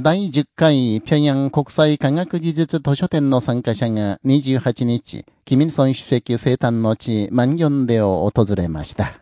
第10回平壌国際科学技術図書展の参加者が28日、キミルソン主席生誕の地、マンギョンデを訪れました。